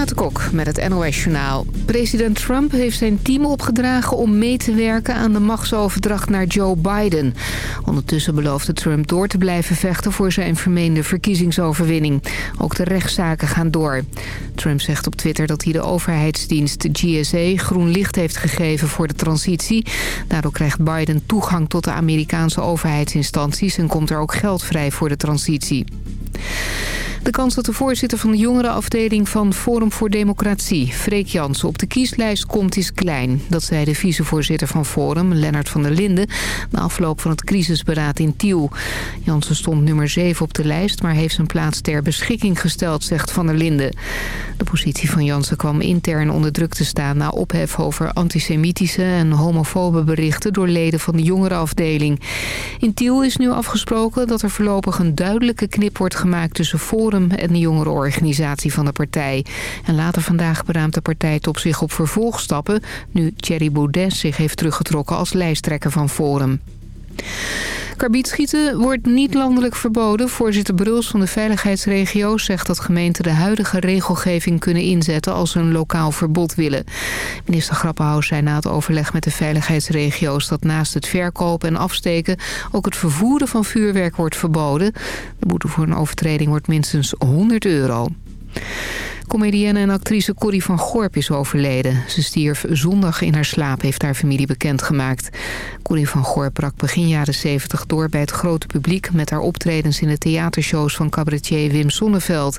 Kok met het NOS Journaal. President Trump heeft zijn team opgedragen om mee te werken aan de machtsoverdracht naar Joe Biden. Ondertussen beloofde Trump door te blijven vechten voor zijn vermeende verkiezingsoverwinning. Ook de rechtszaken gaan door. Trump zegt op Twitter dat hij de overheidsdienst GSA groen licht heeft gegeven voor de transitie. Daardoor krijgt Biden toegang tot de Amerikaanse overheidsinstanties en komt er ook geld vrij voor de transitie. De kans dat de voorzitter van de jongerenafdeling van Forum voor Democratie, Freek Jansen, op de kieslijst komt is klein. Dat zei de vicevoorzitter van Forum, Lennart van der Linden, na afloop van het crisisberaad in Tiel. Jansen stond nummer 7 op de lijst, maar heeft zijn plaats ter beschikking gesteld, zegt van der Linden. De positie van Jansen kwam intern onder druk te staan na ophef over antisemitische en homofobe berichten door leden van de jongerenafdeling. In Tiel is nu afgesproken dat er voorlopig een duidelijke knip wordt gemaakt tussen Forum en de jongerenorganisatie van de partij. En later vandaag beraamt de partij op zich op vervolgstappen... nu Thierry Baudet zich heeft teruggetrokken als lijsttrekker van Forum. Karbietschieten wordt niet landelijk verboden. Voorzitter Bruls van de veiligheidsregio zegt dat gemeenten de huidige regelgeving kunnen inzetten als ze een lokaal verbod willen. Minister Grappenhaus zei na het overleg met de veiligheidsregio's dat naast het verkopen en afsteken ook het vervoeren van vuurwerk wordt verboden. De boete voor een overtreding wordt minstens 100 euro. Comedienne en actrice Corrie van Gorp is overleden. Ze stierf zondag in haar slaap, heeft haar familie bekendgemaakt. Corrie van Gorp brak begin jaren 70 door bij het grote publiek... met haar optredens in de theatershows van cabaretier Wim Sonneveld.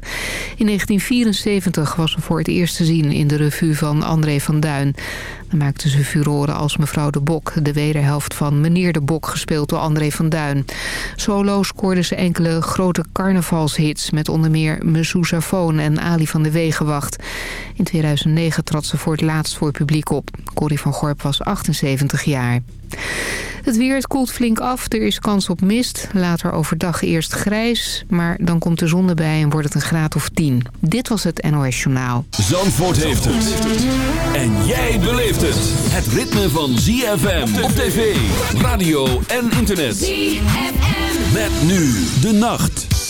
In 1974 was ze voor het eerst te zien in de revue van André van Duin. Dan maakte ze furoren als mevrouw de Bok, de wederhelft van meneer de Bok, gespeeld door André van Duin. Solo scoorde ze enkele grote carnavalshits met onder meer Mezouzafoon en Ali van de Wegenwacht. In 2009 trad ze voor het laatst voor het publiek op. Corrie van Gorp was 78 jaar. Het weer, het koelt flink af. Er is kans op mist. Later overdag eerst grijs. Maar dan komt de zon erbij en wordt het een graad of 10. Dit was het NOS Journaal. Zandvoort heeft het. En jij beleeft het. Het ritme van ZFM op tv, radio en internet. ZFM. Met nu de nacht.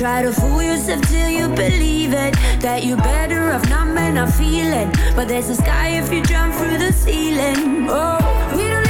Try to fool yourself till you believe it. That you're better off not and not feeling. But there's a sky if you jump through the ceiling. Oh, we don't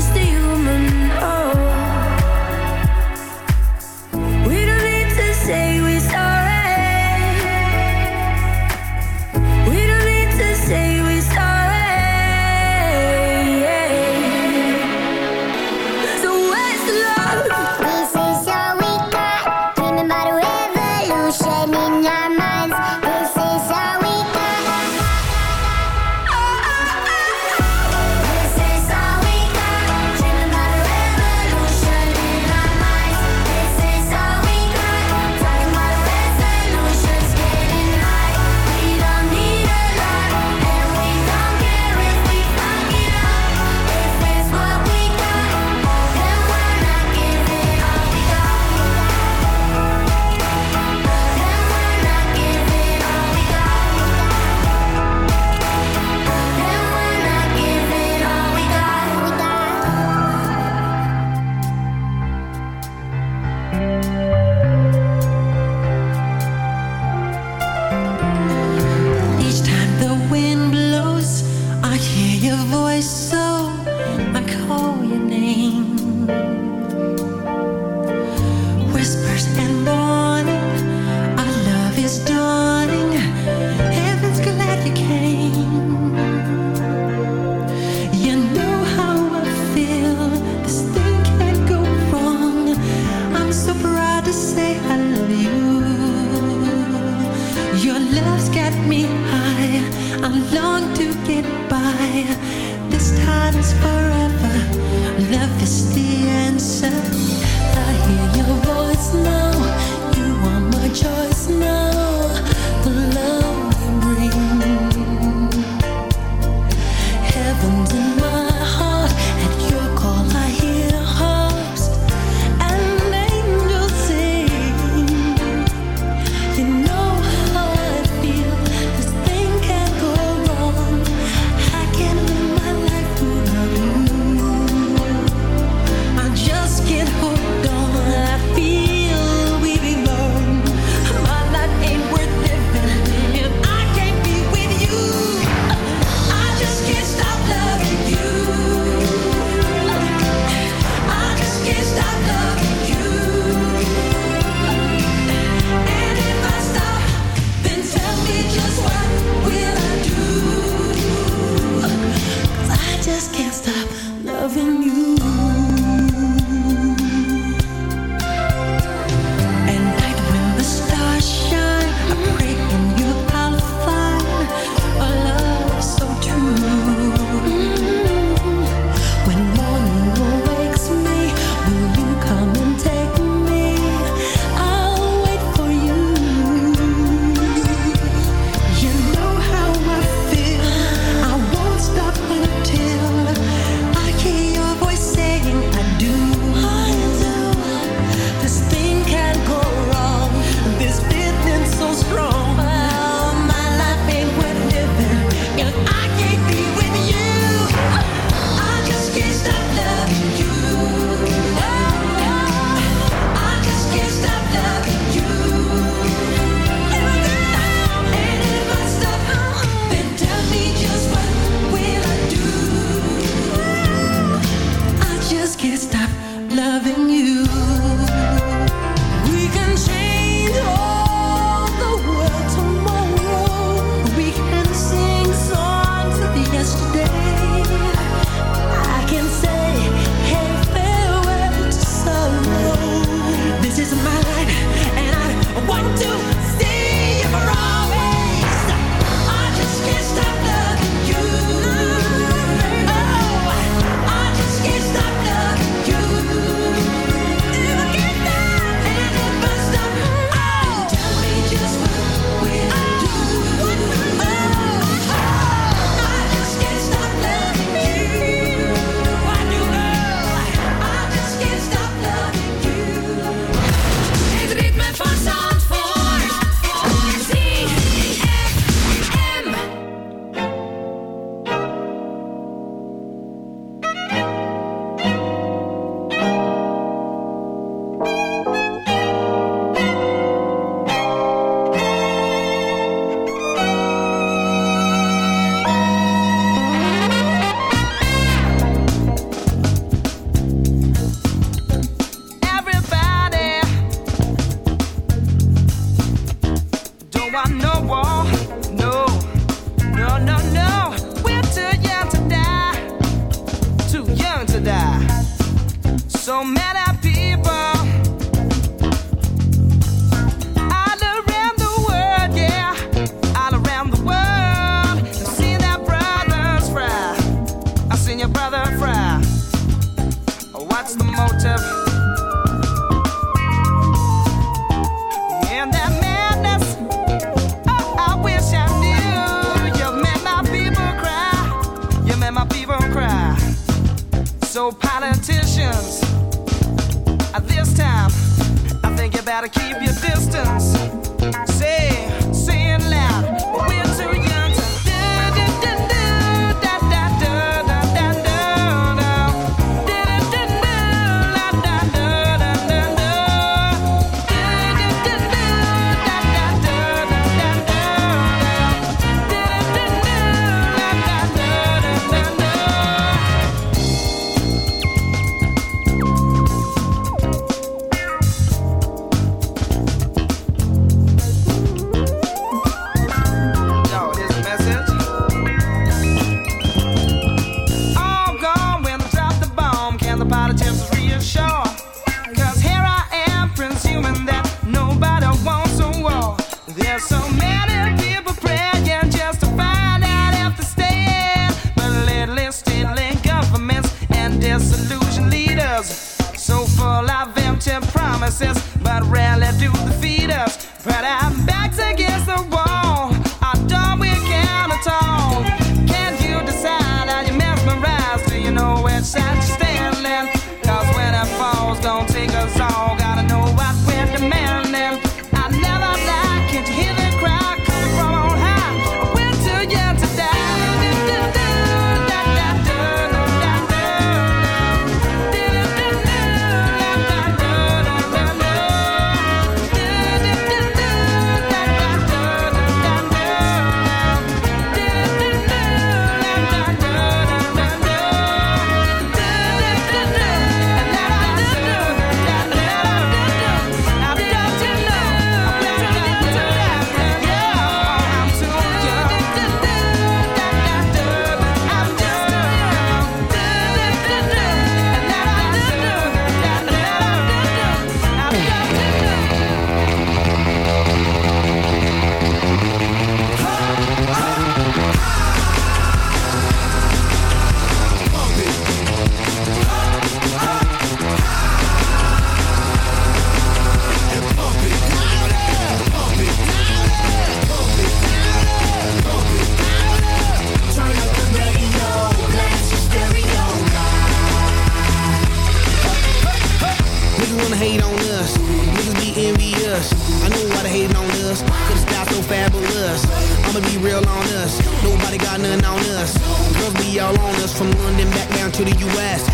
fabulous. I'ma be real on us. Nobody got nothing on us. Girls be all on us from London back down to the US.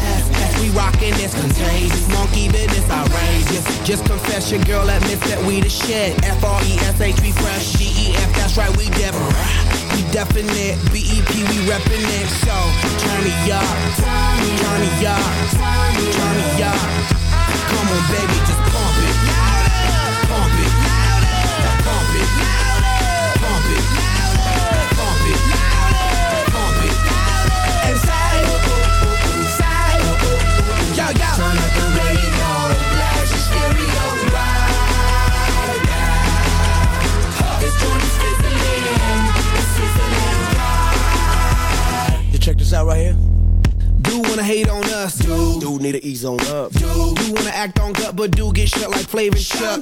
We rockin' this contagious. Monkey business outrageous. Just confess your girl admits that we the shit. F-R-E-S-H, we fresh. G-E-F, that's right, we different. We definite. B-E-P, we reppin' it. So, turn me up. Turn me up. Turn me up. Come on, baby, just out right here. Do wanna hate on us. Dude need to ease on up. Dude, do wanna act on gut, but do get shut like Flavor Chuck.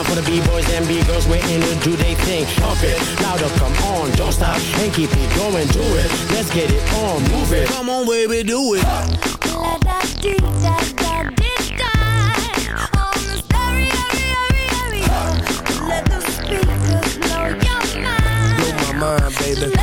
time for the B-boys and B-girls. We're to do they thing. pump it, louder, come on, don't stop and keep it going. Do it, let's get it on, move it. Come on, baby, do it. La da dee da da dee da. On the stereo. Let the speakers blow your mind. Blow my mind, baby.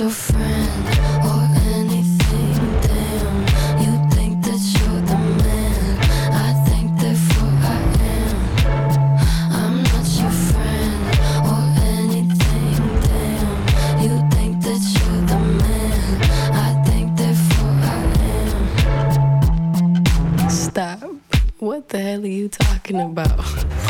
your friend or anything. Damn, you think that you're the man. I think therefore I am. I'm not your friend or anything. Damn, you think that you're the man. I think therefore I am. Stop. What the hell are you talking about?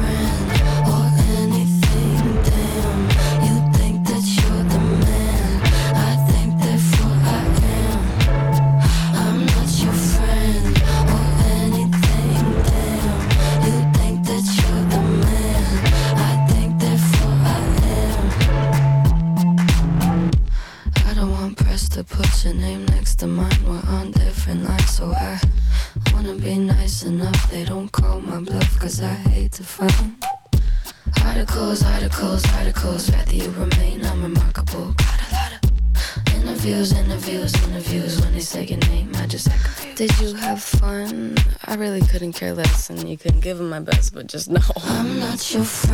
you couldn't give him my best, but just know. I'm not your friend.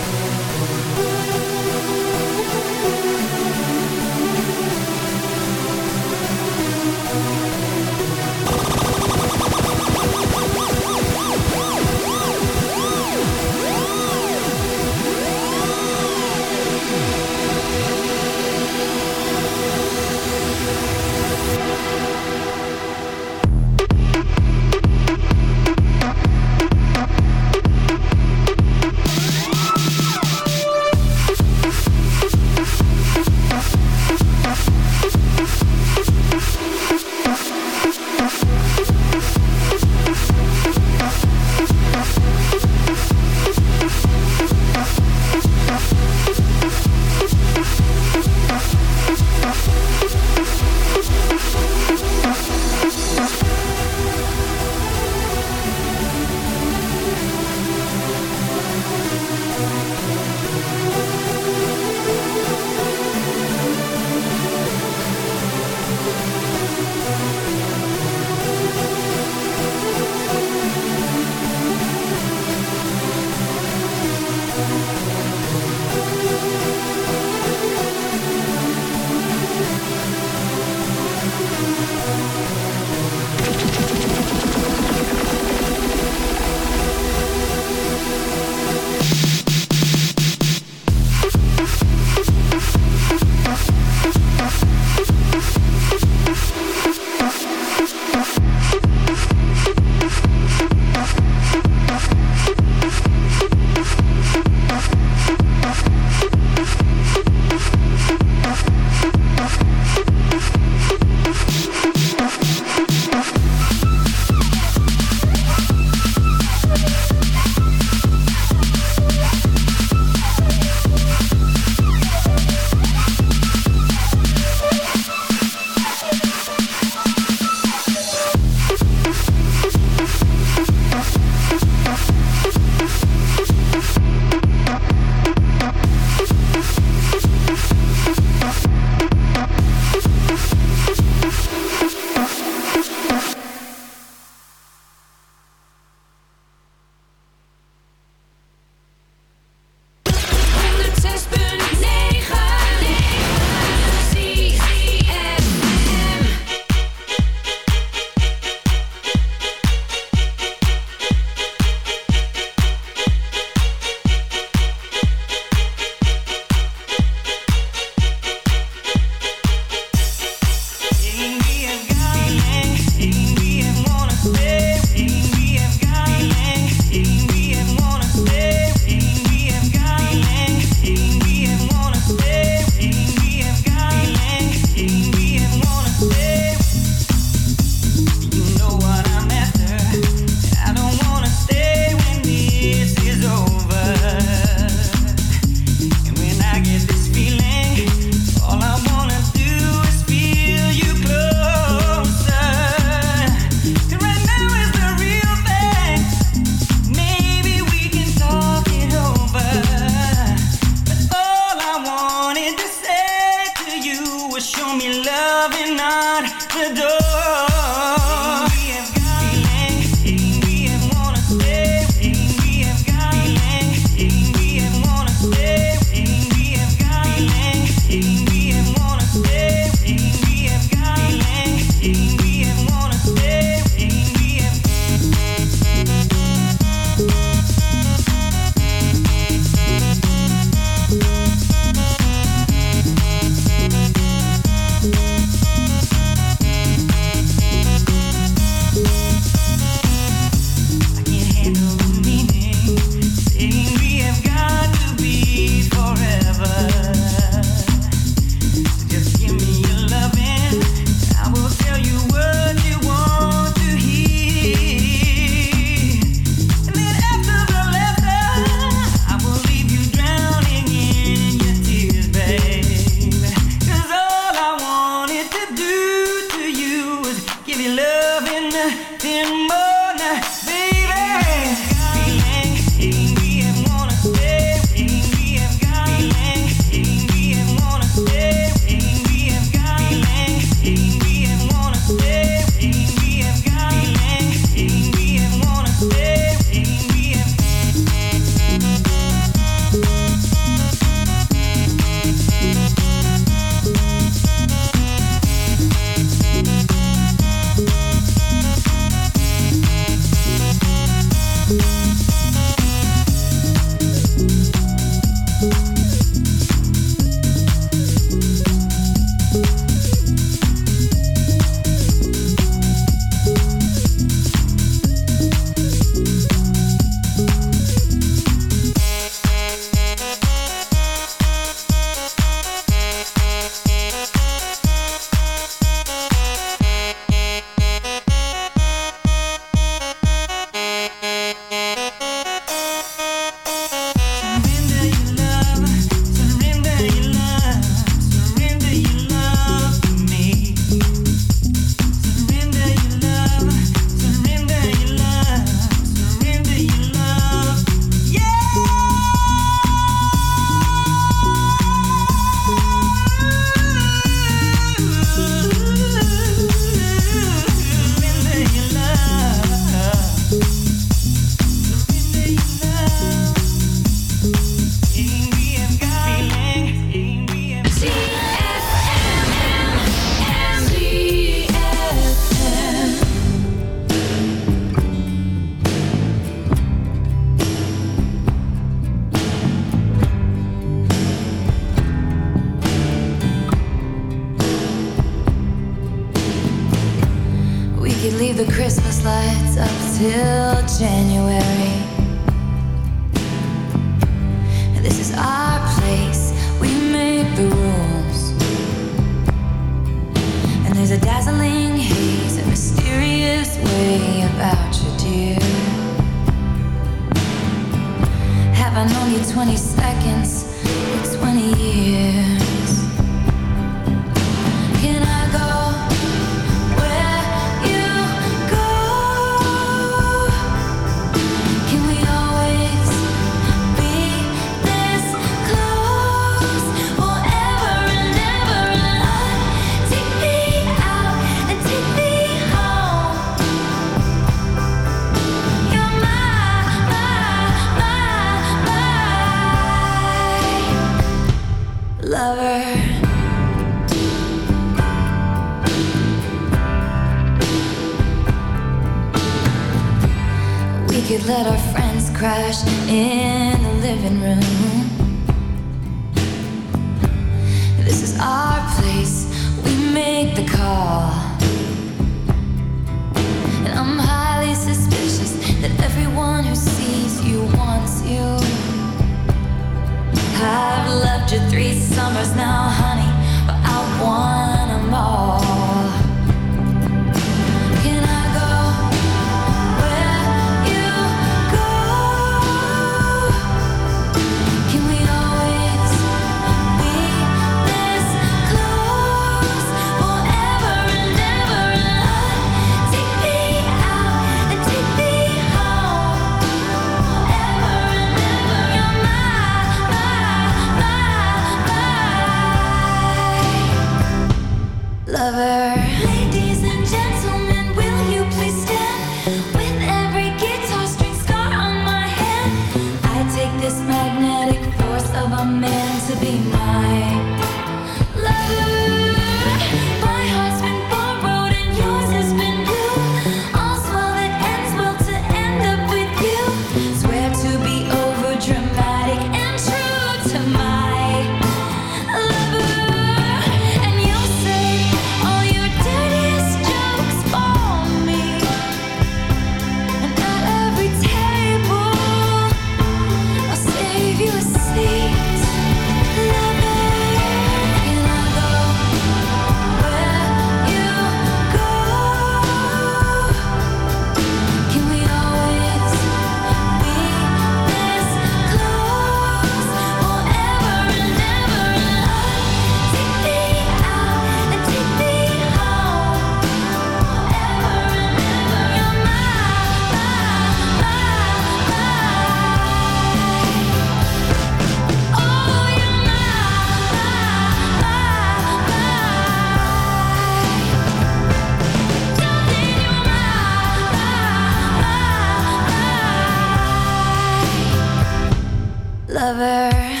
lover.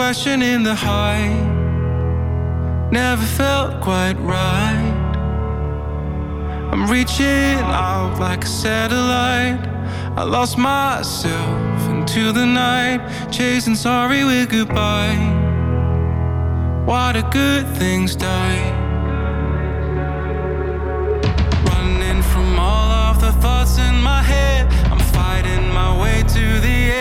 Question in the heart, Never felt quite right. I'm reaching out like a satellite. I lost myself into the night, chasing sorry with goodbye. Why do good things die? Running from all of the thoughts in my head, I'm fighting my way to the end.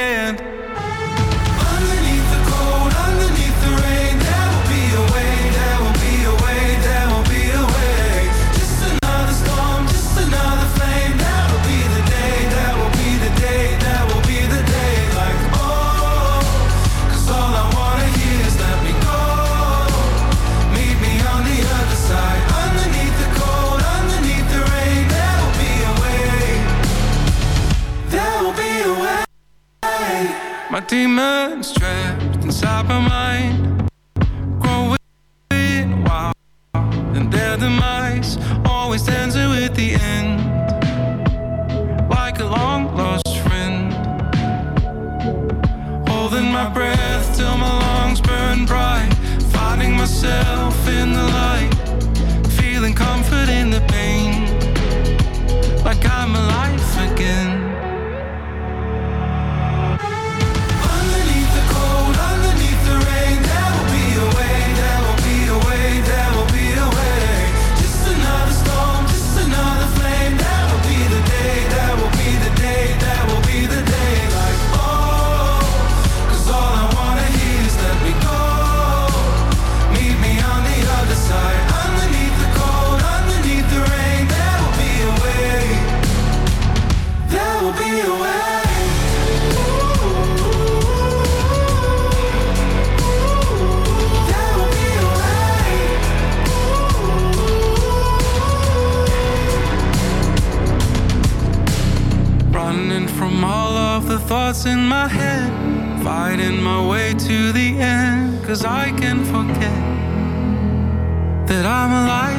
Demons trapped inside my mind. Growing wild And their demise always ends with the end. Like a long lost friend. Holding my breath till my lungs burn bright. Finding myself in the light. Feeling comfort in the thoughts in my head Fighting my way to the end Cause I can forget That I'm alive.